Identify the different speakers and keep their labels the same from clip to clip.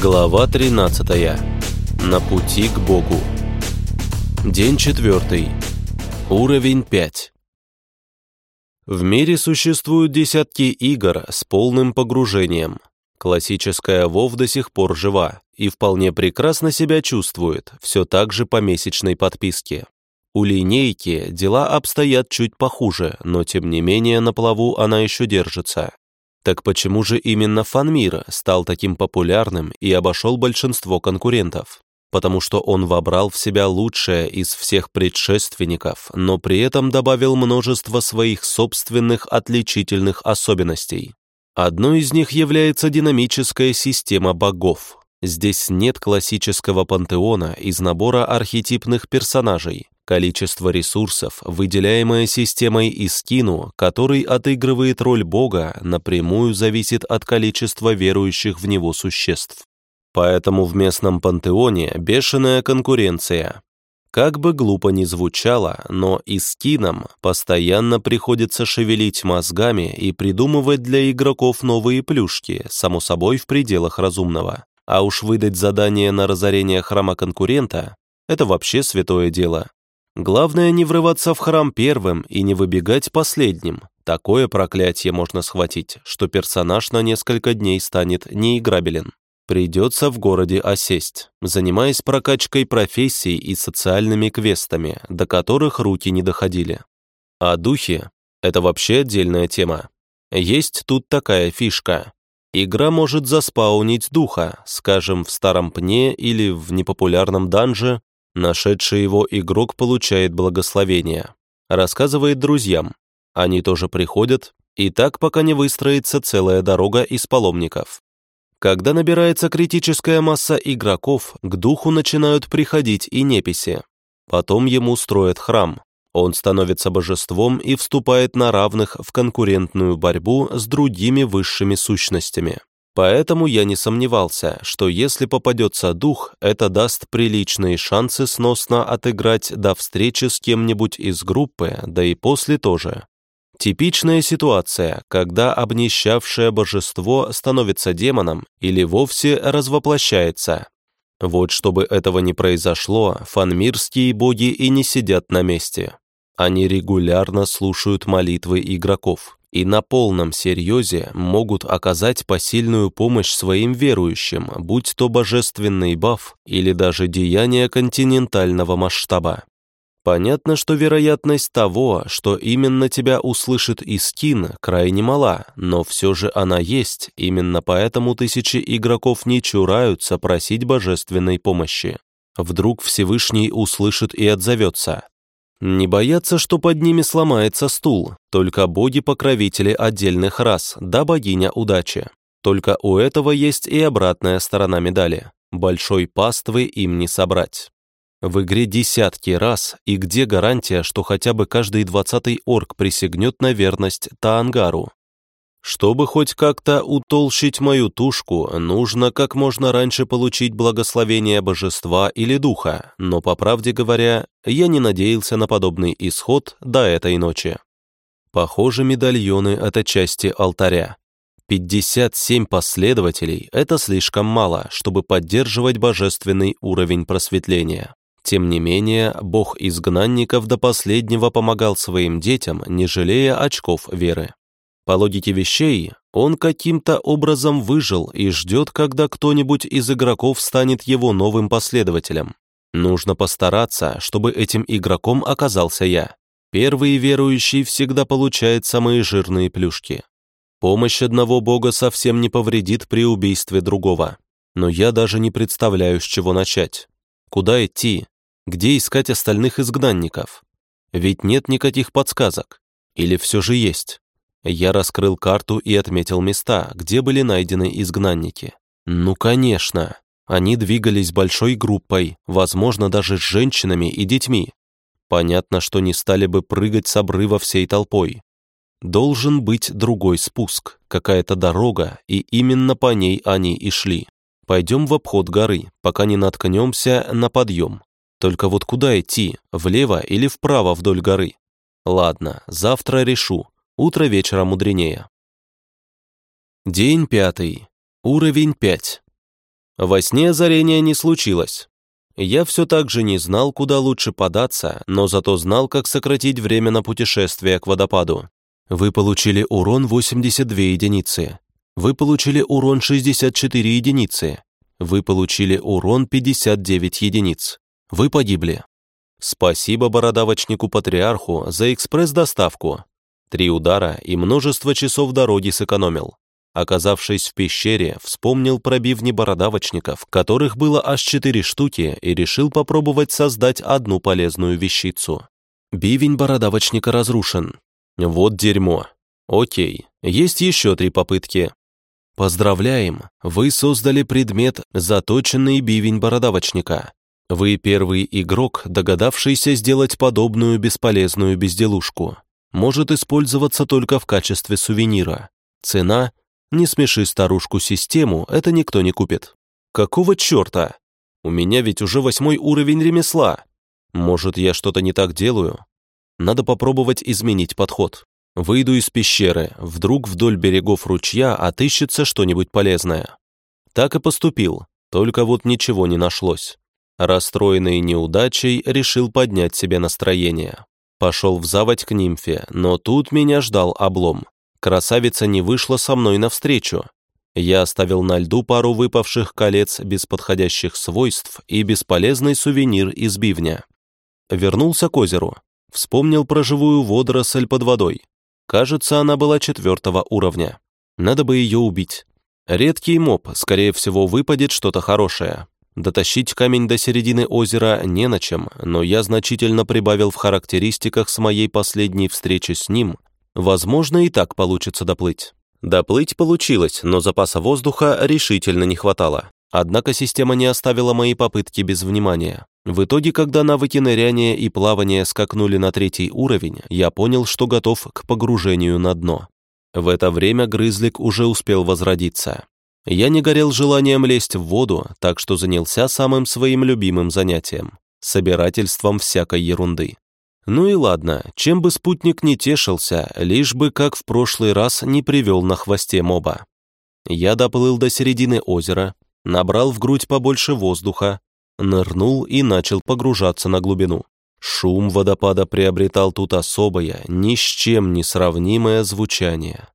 Speaker 1: Глава 13. На пути к Богу. День 4. Уровень 5. В мире существуют десятки игр с полным погружением. Классическая WoW до сих пор жива и вполне прекрасно себя чувствует, все так же по месячной подписке. У линейки дела обстоят чуть похуже, но тем не менее на плаву она еще держится. Так почему же именно фанмир стал таким популярным и обошел большинство конкурентов? Потому что он вобрал в себя лучшее из всех предшественников, но при этом добавил множество своих собственных отличительных особенностей. Одной из них является динамическая система богов. Здесь нет классического пантеона из набора архетипных персонажей, Количество ресурсов, выделяемое системой Искину, который отыгрывает роль Бога, напрямую зависит от количества верующих в него существ. Поэтому в местном пантеоне бешеная конкуренция. Как бы глупо ни звучало, но Искинам постоянно приходится шевелить мозгами и придумывать для игроков новые плюшки, само собой в пределах разумного. А уж выдать задание на разорение храма конкурента – это вообще святое дело. Главное не врываться в храм первым и не выбегать последним. Такое проклятие можно схватить, что персонаж на несколько дней станет неиграбелен. Придется в городе осесть, занимаясь прокачкой профессий и социальными квестами, до которых руки не доходили. А духи — это вообще отдельная тема. Есть тут такая фишка. Игра может заспаунить духа, скажем, в старом пне или в непопулярном данже, Нашедший его игрок получает благословение. Рассказывает друзьям. Они тоже приходят, и так пока не выстроится целая дорога из паломников. Когда набирается критическая масса игроков, к духу начинают приходить и неписи. Потом ему строят храм. Он становится божеством и вступает на равных в конкурентную борьбу с другими высшими сущностями. Поэтому я не сомневался, что если попадется дух, это даст приличные шансы сносно отыграть до встречи с кем-нибудь из группы, да и после тоже. Типичная ситуация, когда обнищавшее божество становится демоном или вовсе развоплощается. Вот чтобы этого не произошло, фанмирские боги и не сидят на месте. Они регулярно слушают молитвы игроков и на полном серьезе могут оказать посильную помощь своим верующим, будь то божественный баф или даже деяния континентального масштаба. Понятно, что вероятность того, что именно тебя услышит Искин, крайне мала, но все же она есть, именно поэтому тысячи игроков не чураются просить божественной помощи. Вдруг Всевышний услышит и отзовется. Не боятся, что под ними сломается стул, только боги-покровители отдельных рас, да богиня удачи. Только у этого есть и обратная сторона медали. Большой паствы им не собрать. В игре десятки раз, и где гарантия, что хотя бы каждый двадцатый орк присягнет на верность Таангару? Чтобы хоть как-то утолщить мою тушку, нужно как можно раньше получить благословение божества или духа, но, по правде говоря, я не надеялся на подобный исход до этой ночи. Похоже, медальоны — это части алтаря. 57 последователей — это слишком мало, чтобы поддерживать божественный уровень просветления. Тем не менее, бог изгнанников до последнего помогал своим детям, не жалея очков веры. По логике вещей, он каким-то образом выжил и ждет, когда кто-нибудь из игроков станет его новым последователем. Нужно постараться, чтобы этим игроком оказался я. Первый верующий всегда получает самые жирные плюшки. Помощь одного бога совсем не повредит при убийстве другого. Но я даже не представляю, с чего начать. Куда идти? Где искать остальных изгнанников? Ведь нет никаких подсказок. Или все же есть? Я раскрыл карту и отметил места, где были найдены изгнанники. Ну, конечно. Они двигались большой группой, возможно, даже с женщинами и детьми. Понятно, что не стали бы прыгать с обрыва всей толпой. Должен быть другой спуск, какая-то дорога, и именно по ней они и шли. Пойдем в обход горы, пока не наткнемся на подъем. Только вот куда идти, влево или вправо вдоль горы? Ладно, завтра решу, Утро вечера мудренее. День пятый. Уровень 5. Во сне озарения не случилось. Я все так же не знал, куда лучше податься, но зато знал, как сократить время на путешествие к водопаду. Вы получили урон 82 единицы. Вы получили урон 64 единицы. Вы получили урон 59 единиц. Вы погибли. Спасибо бородавочнику-патриарху за экспресс-доставку. Три удара и множество часов дороги сэкономил. Оказавшись в пещере, вспомнил про бивни бородавочников, которых было аж четыре штуки, и решил попробовать создать одну полезную вещицу. Бивень бородавочника разрушен. Вот дерьмо. Окей, есть еще три попытки. Поздравляем, вы создали предмет «Заточенный бивень бородавочника». Вы первый игрок, догадавшийся сделать подобную бесполезную безделушку. Может использоваться только в качестве сувенира. Цена не смеши старушку-систему, это никто не купит. Какого черта? У меня ведь уже восьмой уровень ремесла. Может, я что-то не так делаю? Надо попробовать изменить подход. Выйду из пещеры, вдруг вдоль берегов ручья отыщется что-нибудь полезное. Так и поступил, только вот ничего не нашлось. Расстроенный неудачей, решил поднять себе настроение. Пошел в заводь к нимфе, но тут меня ждал облом. Красавица не вышла со мной навстречу. Я оставил на льду пару выпавших колец без подходящих свойств и бесполезный сувенир из бивня. Вернулся к озеру. Вспомнил про живую водоросль под водой. Кажется, она была четвертого уровня. Надо бы ее убить. Редкий моб, скорее всего, выпадет что-то хорошее. Дотащить камень до середины озера не на чем, но я значительно прибавил в характеристиках с моей последней встречи с ним, Возможно, и так получится доплыть. Доплыть получилось, но запаса воздуха решительно не хватало. Однако система не оставила мои попытки без внимания. В итоге, когда навыки ныряния и плавания скакнули на третий уровень, я понял, что готов к погружению на дно. В это время грызлик уже успел возродиться. Я не горел желанием лезть в воду, так что занялся самым своим любимым занятием — собирательством всякой ерунды. Ну и ладно, чем бы спутник не тешился, лишь бы, как в прошлый раз, не привел на хвосте моба. Я доплыл до середины озера, набрал в грудь побольше воздуха, нырнул и начал погружаться на глубину. Шум водопада приобретал тут особое, ни с чем не сравнимое звучание.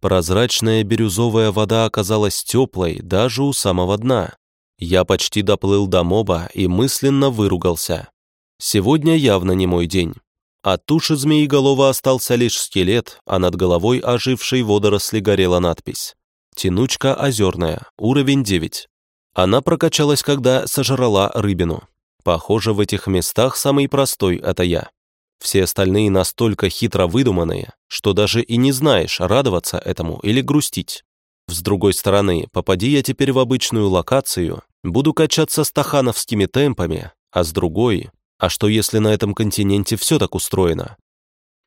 Speaker 1: Прозрачная бирюзовая вода оказалась теплой даже у самого дна. Я почти доплыл до моба и мысленно выругался. Сегодня явно не мой день. От туши змееголова остался лишь скелет, а над головой ожившей водоросли горела надпись. «Тянучка озерная, уровень 9». Она прокачалась, когда сожрала рыбину. Похоже, в этих местах самый простой — это я. Все остальные настолько хитро выдуманные, что даже и не знаешь, радоваться этому или грустить. С другой стороны, попади я теперь в обычную локацию, буду качаться стахановскими темпами, а с другой а что если на этом континенте все так устроено?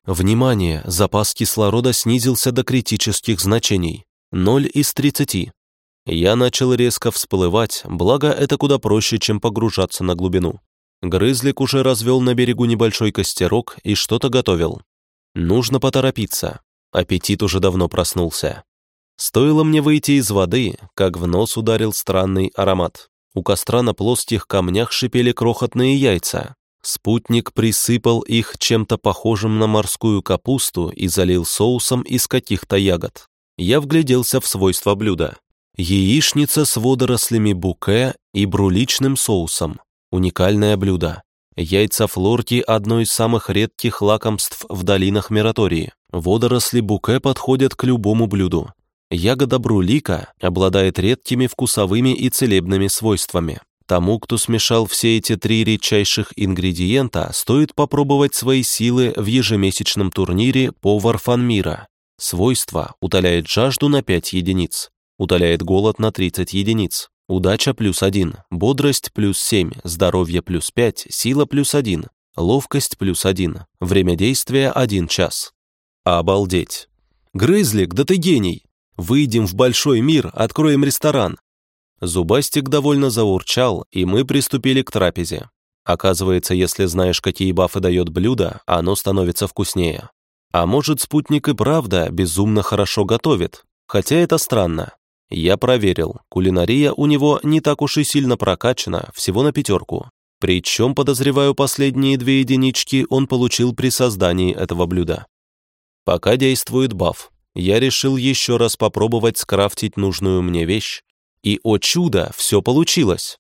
Speaker 1: Внимание, запас кислорода снизился до критических значений. 0 из 30. Я начал резко всплывать, благо это куда проще, чем погружаться на глубину. Грызлик уже развел на берегу небольшой костерок и что-то готовил. Нужно поторопиться. Аппетит уже давно проснулся. Стоило мне выйти из воды, как в нос ударил странный аромат. У костра на плоских камнях шипели крохотные яйца. Спутник присыпал их чем-то похожим на морскую капусту и залил соусом из каких-то ягод. Я вгляделся в свойства блюда. Яичница с водорослями буке и бруличным соусом. Уникальное блюдо. Яйца флорки – одно из самых редких лакомств в долинах Миратории. Водоросли буке подходят к любому блюду. Ягода брулика обладает редкими вкусовыми и целебными свойствами. Тому, кто смешал все эти три редчайших ингредиента, стоит попробовать свои силы в ежемесячном турнире «Повар Фанмира». Свойство утоляет жажду на 5 единиц, утоляет голод на 30 единиц, удача плюс 1, бодрость плюс 7, здоровье плюс 5, сила плюс 1, ловкость плюс 1, время действия 1 час. Обалдеть! Грызлик, да ты гений! Выйдем в большой мир, откроем ресторан, Зубастик довольно заурчал, и мы приступили к трапезе. Оказывается, если знаешь, какие бафы дает блюдо, оно становится вкуснее. А может, спутник и правда безумно хорошо готовит? Хотя это странно. Я проверил, кулинария у него не так уж и сильно прокачана, всего на пятерку. Причем, подозреваю, последние две единички он получил при создании этого блюда. Пока действует баф, я решил еще раз попробовать скрафтить нужную мне вещь, и, о чудо, все получилось.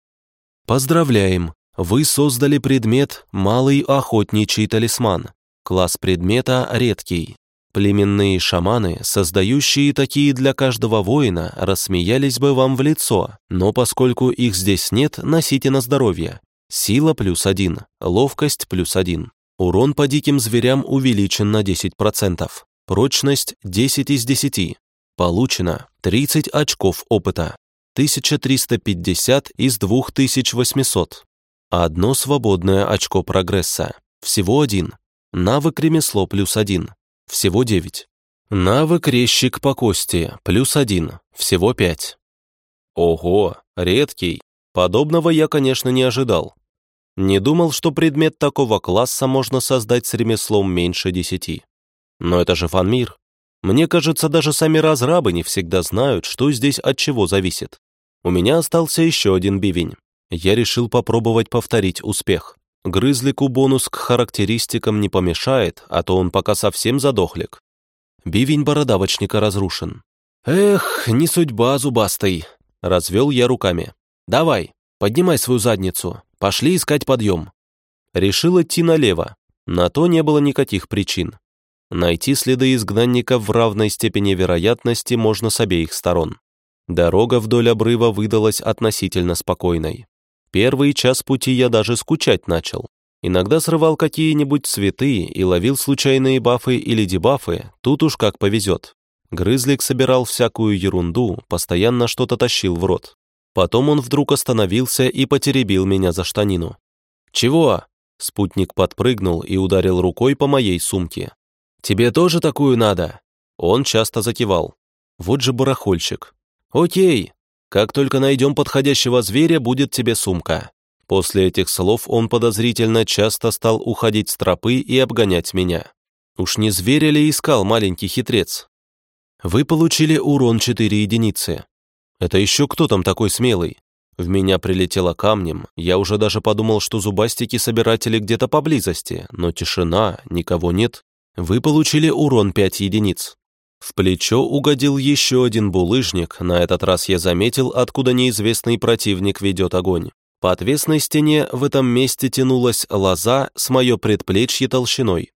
Speaker 1: Поздравляем! Вы создали предмет «Малый охотничий талисман». Класс предмета редкий. Племенные шаманы, создающие такие для каждого воина, рассмеялись бы вам в лицо, но поскольку их здесь нет, носите на здоровье. Сила плюс один, ловкость плюс один. Урон по диким зверям увеличен на 10%. Прочность 10 из 10. Получено 30 очков опыта. 1350 из 2800. Одно свободное очко прогресса. Всего один. Навык ремесло плюс один. Всего девять. Навык резчик по кости плюс один. Всего пять. Ого, редкий. Подобного я, конечно, не ожидал. Не думал, что предмет такого класса можно создать с ремеслом меньше десяти. Но это же фанмир. Мне кажется, даже сами разрабы не всегда знают, что здесь от чего зависит. У меня остался еще один бивень. Я решил попробовать повторить успех. Грызлику бонус к характеристикам не помешает, а то он пока совсем задохлик. Бивень бородавочника разрушен. «Эх, не судьба зубастый!» — развел я руками. «Давай, поднимай свою задницу, пошли искать подъем». Решил идти налево. На то не было никаких причин. Найти следы изгнанников в равной степени вероятности можно с обеих сторон. Дорога вдоль обрыва выдалась относительно спокойной. Первый час пути я даже скучать начал. Иногда срывал какие-нибудь цветы и ловил случайные бафы или дебафы, тут уж как повезет. Грызлик собирал всякую ерунду, постоянно что-то тащил в рот. Потом он вдруг остановился и потеребил меня за штанину. «Чего?» Спутник подпрыгнул и ударил рукой по моей сумке. «Тебе тоже такую надо?» Он часто закивал. «Вот же барахольщик». «Окей, как только найдем подходящего зверя, будет тебе сумка». После этих слов он подозрительно часто стал уходить с тропы и обгонять меня. Уж не зверя ли искал маленький хитрец? Вы получили урон 4 единицы. Это еще кто там такой смелый? В меня прилетело камнем, я уже даже подумал, что зубастики-собиратели где-то поблизости, но тишина, никого нет. Вы получили урон 5 единиц. В плечо угодил еще один булыжник, на этот раз я заметил, откуда неизвестный противник ведет огонь. По отвесной стене в этом месте тянулась лоза с мое предплечье толщиной.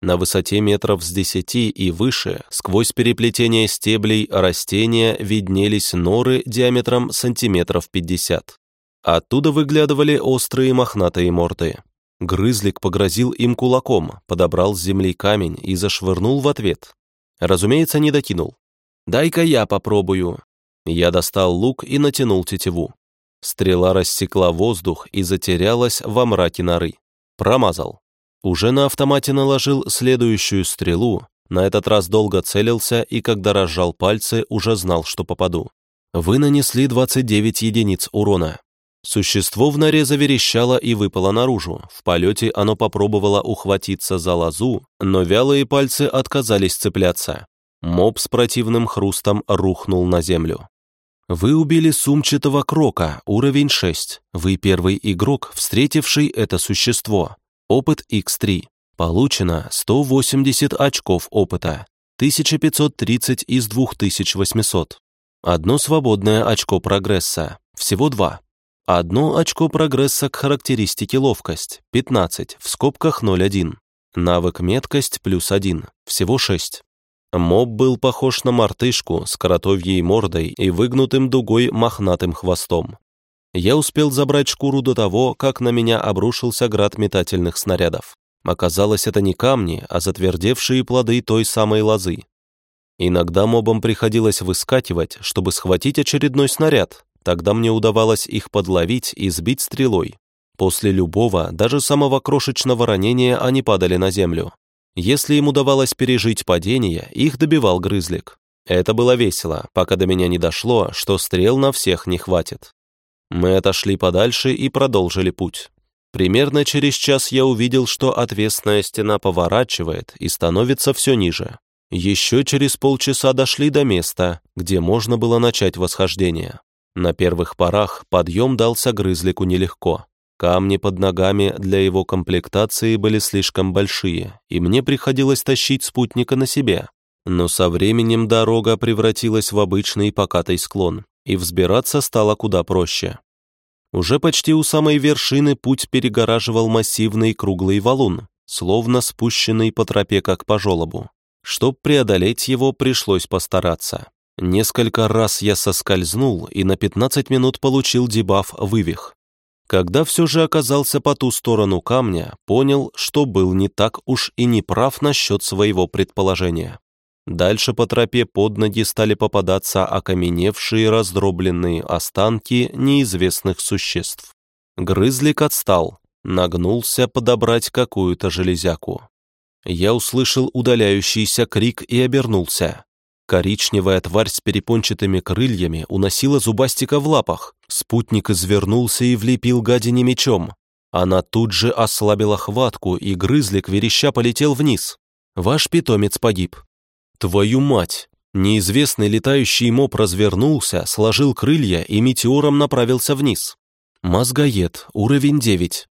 Speaker 1: На высоте метров с десяти и выше, сквозь переплетение стеблей растения виднелись норы диаметром сантиметров пятьдесят. Оттуда выглядывали острые мохнатые морды. Грызлик погрозил им кулаком, подобрал с земли камень и зашвырнул в ответ. Разумеется, не докинул. «Дай-ка я попробую». Я достал лук и натянул тетиву. Стрела рассекла воздух и затерялась во мраке норы. Промазал. Уже на автомате наложил следующую стрелу, на этот раз долго целился и, когда разжал пальцы, уже знал, что попаду. Вы нанесли 29 единиц урона. Существо в норе заверещало и выпало наружу. В полете оно попробовало ухватиться за лозу, но вялые пальцы отказались цепляться. Моб с противным хрустом рухнул на землю. Вы убили сумчатого крока, уровень 6. Вы первый игрок, встретивший это существо. Опыт X3. Получено 180 очков опыта. 1530 из 2800. Одно свободное очко прогресса. Всего два. Одно очко прогресса к характеристике ловкость, 15, в скобках 0,1. Навык меткость плюс 1, всего 6. Моб был похож на мартышку с коротовьей мордой и выгнутым дугой мохнатым хвостом. Я успел забрать шкуру до того, как на меня обрушился град метательных снарядов. Оказалось, это не камни, а затвердевшие плоды той самой лозы. Иногда мобам приходилось выскакивать, чтобы схватить очередной снаряд, Тогда мне удавалось их подловить и сбить стрелой. После любого, даже самого крошечного ранения они падали на землю. Если им удавалось пережить падение, их добивал грызлик. Это было весело, пока до меня не дошло, что стрел на всех не хватит. Мы отошли подальше и продолжили путь. Примерно через час я увидел, что отвесная стена поворачивает и становится все ниже. Еще через полчаса дошли до места, где можно было начать восхождение. На первых порах подъем дался грызлику нелегко. Камни под ногами для его комплектации были слишком большие, и мне приходилось тащить спутника на себе. Но со временем дорога превратилась в обычный покатый склон, и взбираться стало куда проще. Уже почти у самой вершины путь перегораживал массивный круглый валун, словно спущенный по тропе как по желобу. Чтоб преодолеть его, пришлось постараться. Несколько раз я соскользнул и на 15 минут получил дебаф «Вывих». Когда все же оказался по ту сторону камня, понял, что был не так уж и не прав насчет своего предположения. Дальше по тропе под ноги стали попадаться окаменевшие раздробленные останки неизвестных существ. Грызлик отстал, нагнулся подобрать какую-то железяку. Я услышал удаляющийся крик и обернулся. Коричневая тварь с перепончатыми крыльями уносила зубастика в лапах. Спутник извернулся и влепил гадине мечом. Она тут же ослабила хватку, и грызлик вереща полетел вниз. Ваш питомец погиб. Твою мать! Неизвестный летающий моб развернулся, сложил крылья и метеором направился вниз. Мозгоед, уровень 9.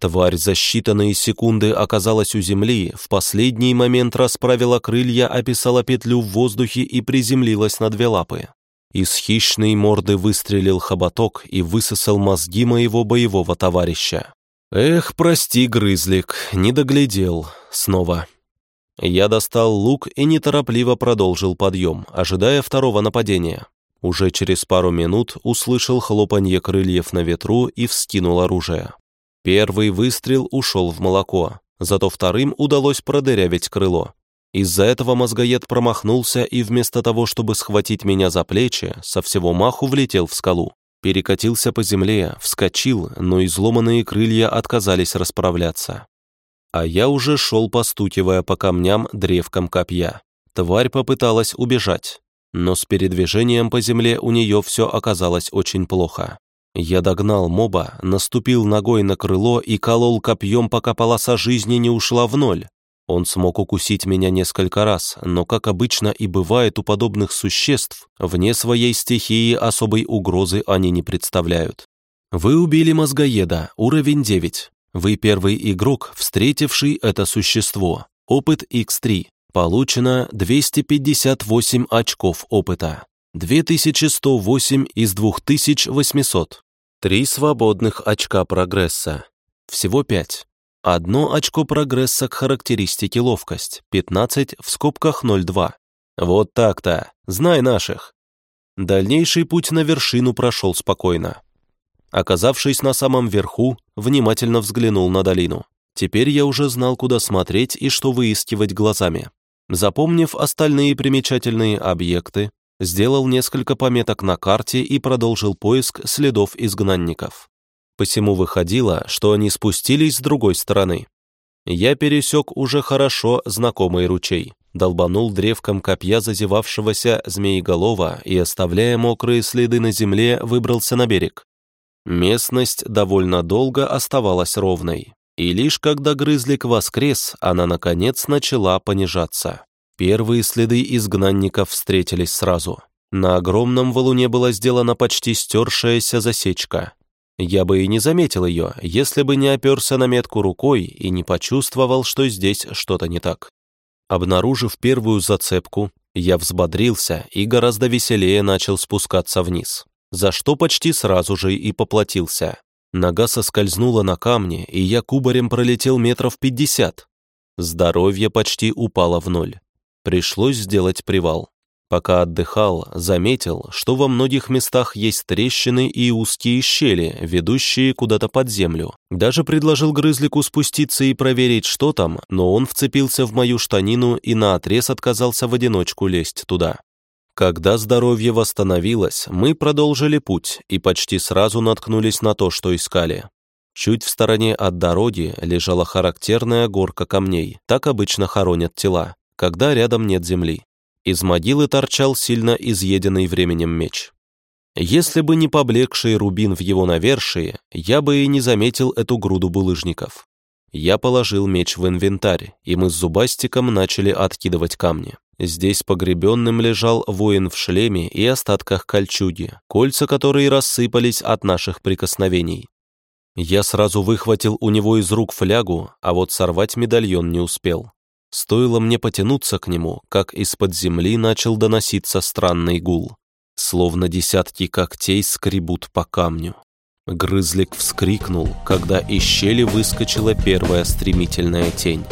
Speaker 1: Тварь за считанные секунды оказалась у земли, в последний момент расправила крылья, описала петлю в воздухе и приземлилась на две лапы. Из хищной морды выстрелил хоботок и высосал мозги моего боевого товарища. Эх, прости, грызлик, не доглядел. Снова. Я достал лук и неторопливо продолжил подъем, ожидая второго нападения. Уже через пару минут услышал хлопанье крыльев на ветру и вскинул оружие. Первый выстрел ушел в молоко, зато вторым удалось продырявить крыло. Из-за этого мозгоед промахнулся и вместо того, чтобы схватить меня за плечи, со всего маху влетел в скалу. Перекатился по земле, вскочил, но изломанные крылья отказались расправляться. А я уже шел, постукивая по камням древком копья. Тварь попыталась убежать, но с передвижением по земле у нее все оказалось очень плохо. Я догнал моба, наступил ногой на крыло и колол копьем, пока полоса жизни не ушла в ноль. Он смог укусить меня несколько раз, но, как обычно и бывает у подобных существ, вне своей стихии особой угрозы они не представляют. Вы убили мозгоеда, уровень 9. Вы первый игрок, встретивший это существо. Опыт X3. Получено 258 очков опыта. 2108 из 2800. Три свободных очка прогресса. Всего пять. Одно очко прогресса к характеристике ловкость, 15 в скобках 0,2. Вот так-то, знай наших. Дальнейший путь на вершину прошел спокойно. Оказавшись на самом верху, внимательно взглянул на долину. Теперь я уже знал, куда смотреть и что выискивать глазами. Запомнив остальные примечательные объекты, сделал несколько пометок на карте и продолжил поиск следов изгнанников. Посему выходило, что они спустились с другой стороны. Я пересек уже хорошо знакомый ручей, долбанул древком копья зазевавшегося змееголова и, оставляя мокрые следы на земле, выбрался на берег. Местность довольно долго оставалась ровной, и лишь когда грызлик воскрес, она, наконец, начала понижаться. Первые следы изгнанников встретились сразу. На огромном валуне была сделана почти стершаяся засечка. Я бы и не заметил ее, если бы не оперся на метку рукой и не почувствовал, что здесь что-то не так. Обнаружив первую зацепку, я взбодрился и гораздо веселее начал спускаться вниз, за что почти сразу же и поплатился. Нога соскользнула на камне, и я кубарем пролетел метров пятьдесят. Здоровье почти упало в ноль. Пришлось сделать привал. Пока отдыхал, заметил, что во многих местах есть трещины и узкие щели, ведущие куда-то под землю. Даже предложил грызлику спуститься и проверить, что там, но он вцепился в мою штанину и наотрез отказался в одиночку лезть туда. Когда здоровье восстановилось, мы продолжили путь и почти сразу наткнулись на то, что искали. Чуть в стороне от дороги лежала характерная горка камней, так обычно хоронят тела когда рядом нет земли. Из могилы торчал сильно изъеденный временем меч. Если бы не поблекший рубин в его навершии, я бы и не заметил эту груду булыжников. Я положил меч в инвентарь, и мы с Зубастиком начали откидывать камни. Здесь погребенным лежал воин в шлеме и остатках кольчуги, кольца которой рассыпались от наших прикосновений. Я сразу выхватил у него из рук флягу, а вот сорвать медальон не успел. Стоило мне потянуться к нему, как из-под земли начал доноситься странный гул. Словно десятки когтей скребут по камню. Грызлик вскрикнул, когда из щели выскочила первая стремительная тень.